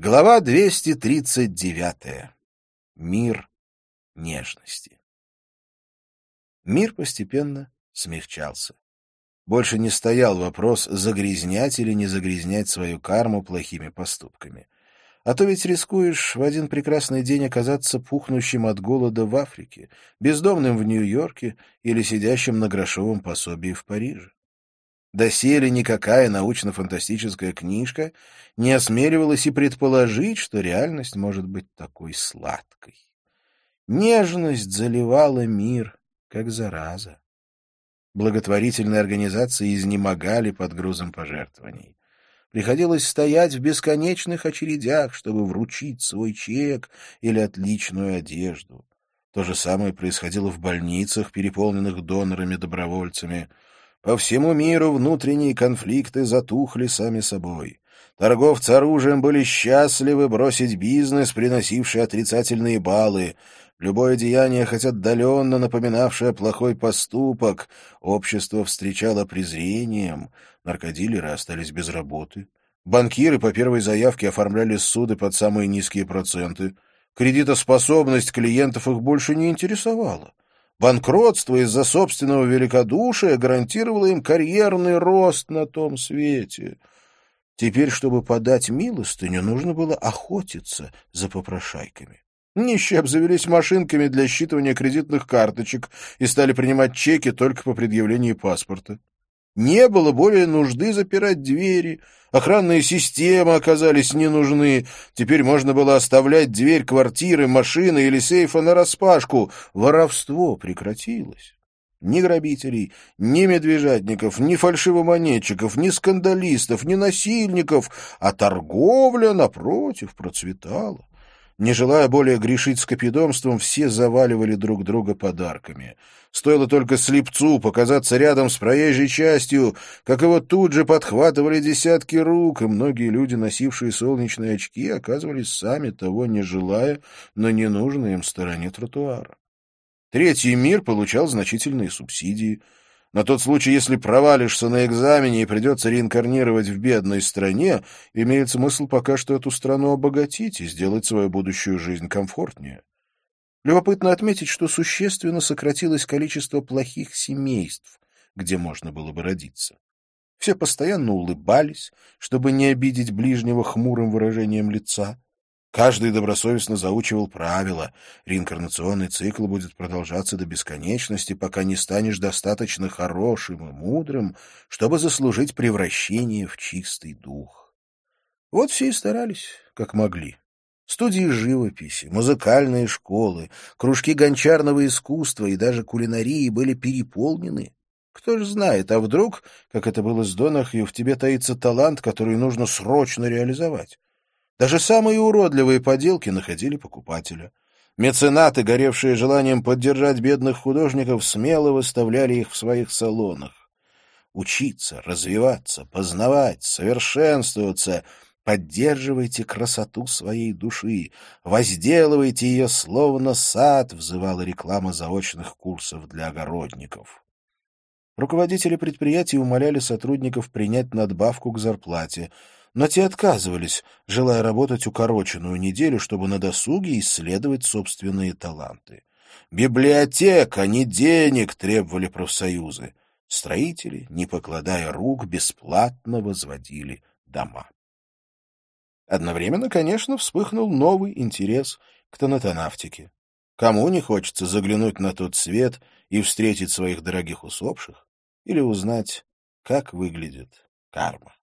Глава 239. Мир нежности. Мир постепенно смягчался. Больше не стоял вопрос, загрязнять или не загрязнять свою карму плохими поступками. А то ведь рискуешь в один прекрасный день оказаться пухнущим от голода в Африке, бездомным в Нью-Йорке или сидящим на грошовом пособии в Париже. Доселе никакая научно-фантастическая книжка не осмеливалась и предположить, что реальность может быть такой сладкой. Нежность заливала мир, как зараза. Благотворительные организации изнемогали под грузом пожертвований. Приходилось стоять в бесконечных очередях, чтобы вручить свой чек или отличную одежду. То же самое происходило в больницах, переполненных донорами-добровольцами — по всему миру внутренние конфликты затухли сами собой. Торговцы оружием были счастливы бросить бизнес, приносивший отрицательные баллы. Любое деяние, хоть отдаленно напоминавшее плохой поступок, общество встречало презрением. Наркодилеры остались без работы. Банкиры по первой заявке оформляли суды под самые низкие проценты. Кредитоспособность клиентов их больше не интересовала. Банкротство из-за собственного великодушия гарантировало им карьерный рост на том свете. Теперь, чтобы подать милостыню, нужно было охотиться за попрошайками. Нищие обзавелись машинками для считывания кредитных карточек и стали принимать чеки только по предъявлении паспорта. Не было более нужды запирать двери, охранные системы оказались не нужны, теперь можно было оставлять дверь квартиры, машины или сейфа нараспашку. Воровство прекратилось. Ни грабителей, ни медвежатников, ни фальшивомонетчиков, ни скандалистов, ни насильников, а торговля, напротив, процветала. Не желая более грешить скопидомством, все заваливали друг друга подарками. Стоило только слепцу показаться рядом с проезжей частью, как его тут же подхватывали десятки рук, и многие люди, носившие солнечные очки, оказывались сами того не желая на ненужной им стороне тротуара. Третий мир получал значительные субсидии — на тот случай, если провалишься на экзамене и придется реинкарнировать в бедной стране, имеет смысл пока что эту страну обогатить и сделать свою будущую жизнь комфортнее. Любопытно отметить, что существенно сократилось количество плохих семейств, где можно было бы родиться. Все постоянно улыбались, чтобы не обидеть ближнего хмурым выражением лица. Каждый добросовестно заучивал правила. Реинкарнационный цикл будет продолжаться до бесконечности, пока не станешь достаточно хорошим и мудрым, чтобы заслужить превращение в чистый дух. Вот все и старались, как могли. Студии живописи, музыкальные школы, кружки гончарного искусства и даже кулинарии были переполнены. Кто ж знает, а вдруг, как это было с Донахью, в тебе таится талант, который нужно срочно реализовать. Даже самые уродливые поделки находили покупателя. Меценаты, горевшие желанием поддержать бедных художников, смело выставляли их в своих салонах. Учиться, развиваться, познавать, совершенствоваться — Поддерживайте красоту своей души, возделывайте ее словно сад, взывала реклама заочных курсов для огородников. Руководители предприятий умоляли сотрудников принять надбавку к зарплате, но те отказывались, желая работать укороченную неделю, чтобы на досуге исследовать собственные таланты. «Библиотека, не денег!» — требовали профсоюзы. Строители, не покладая рук, бесплатно возводили дома. Одновременно, конечно, вспыхнул новый интерес к тонатонавтике. Кому не хочется заглянуть на тот свет и встретить своих дорогих усопших или узнать, как выглядит карма?